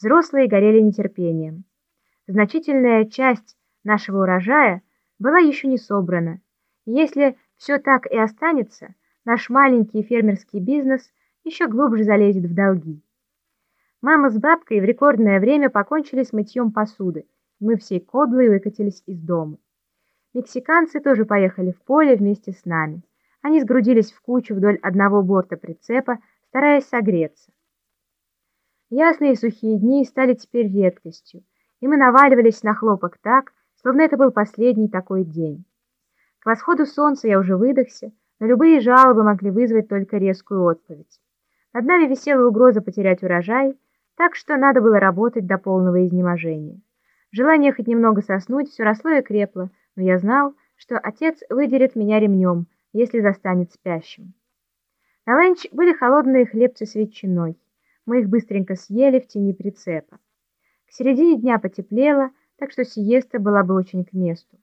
Взрослые горели нетерпением. Значительная часть нашего урожая была еще не собрана. Если все так и останется, наш маленький фермерский бизнес еще глубже залезет в долги. Мама с бабкой в рекордное время покончили с мытьем посуды. Мы всей кодлой выкатились из дома. Мексиканцы тоже поехали в поле вместе с нами. Они сгрудились в кучу вдоль одного борта прицепа, стараясь согреться. Ясные сухие дни стали теперь редкостью, и мы наваливались на хлопок так, словно это был последний такой день. К восходу солнца я уже выдохся, но любые жалобы могли вызвать только резкую отповедь. Над нами висела угроза потерять урожай, так что надо было работать до полного изнеможения. Желание хоть немного соснуть все росло и крепло, но я знал, что отец выдерет меня ремнем, если застанет спящим. На ланч были холодные хлебцы с ветчиной. Мы их быстренько съели в тени прицепа. К середине дня потеплело, так что сиеста была бы очень к месту.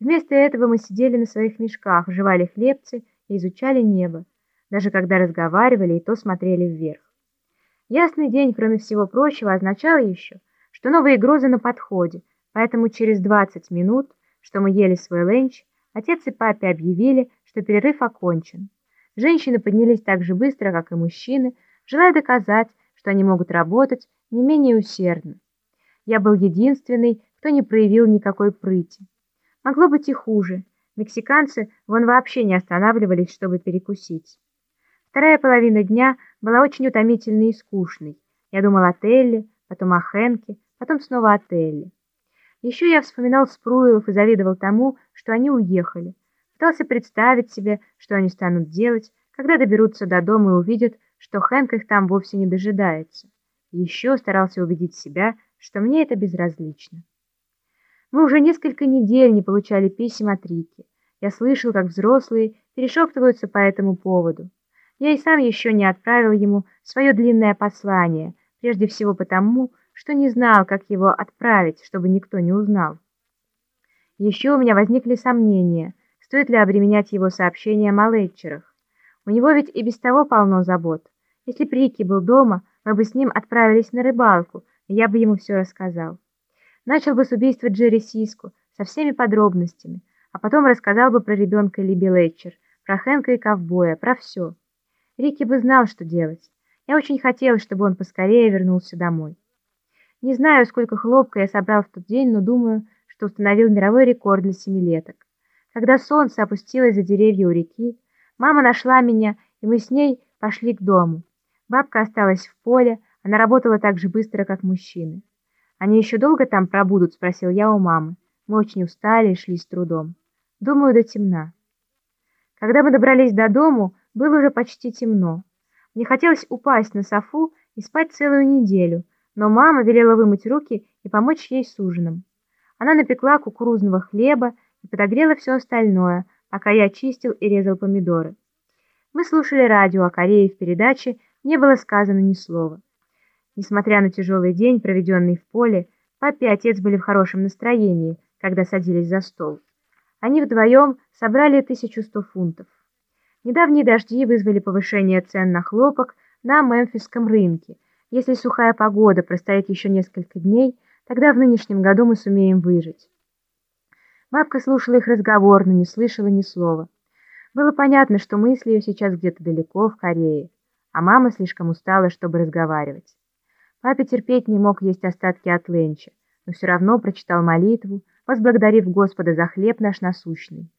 Вместо этого мы сидели на своих мешках, жевали хлебцы и изучали небо, даже когда разговаривали и то смотрели вверх. Ясный день, кроме всего прочего, означал еще, что новые грозы на подходе, поэтому через 20 минут, что мы ели свой ленч, отец и папе объявили, что перерыв окончен. Женщины поднялись так же быстро, как и мужчины, желая доказать, что они могут работать не менее усердно. Я был единственный, кто не проявил никакой прыти. Могло быть и хуже. Мексиканцы вон вообще не останавливались, чтобы перекусить. Вторая половина дня была очень утомительной и скучной. Я думал о Телле, потом о Хенке, потом снова о Телле. Еще я вспоминал Спруилов и завидовал тому, что они уехали. Пытался представить себе, что они станут делать, когда доберутся до дома и увидят, что Хэнк их там вовсе не дожидается. Еще старался убедить себя, что мне это безразлично. Мы уже несколько недель не получали писем от Рики. Я слышал, как взрослые перешептываются по этому поводу. Я и сам еще не отправил ему свое длинное послание, прежде всего потому, что не знал, как его отправить, чтобы никто не узнал. Еще у меня возникли сомнения, стоит ли обременять его сообщением о Летчерах. У него ведь и без того полно забот. Если бы Рики был дома, мы бы с ним отправились на рыбалку, и я бы ему все рассказал. Начал бы с убийства Джерри Сиску, со всеми подробностями, а потом рассказал бы про ребенка Либи Летчер, про Хэнка и ковбоя, про все. Рики бы знал, что делать. Я очень хотел, чтобы он поскорее вернулся домой. Не знаю, сколько хлопка я собрал в тот день, но думаю, что установил мировой рекорд для семилеток. Когда солнце опустилось за деревья у реки, мама нашла меня, и мы с ней пошли к дому. Бабка осталась в поле, она работала так же быстро, как мужчины. «Они еще долго там пробудут?» — спросил я у мамы. Мы очень устали и шли с трудом. Думаю, до темна. Когда мы добрались до дому, было уже почти темно. Мне хотелось упасть на софу и спать целую неделю, но мама велела вымыть руки и помочь ей с ужином. Она напекла кукурузного хлеба и подогрела все остальное, пока я чистил и резал помидоры. Мы слушали радио, а Корее в передаче не было сказано ни слова. Несмотря на тяжелый день, проведенный в поле, папа и отец были в хорошем настроении, когда садились за стол. Они вдвоем собрали 1100 фунтов. Недавние дожди вызвали повышение цен на хлопок на мемфисском рынке. Если сухая погода простоит еще несколько дней, тогда в нынешнем году мы сумеем выжить. Бабка слушала их разговор, но не слышала ни слова. Было понятно, что мысли ее сейчас где-то далеко, в Корее, а мама слишком устала, чтобы разговаривать. Папа терпеть не мог есть остатки от ленча, но все равно прочитал молитву, возблагодарив Господа за хлеб наш насущный.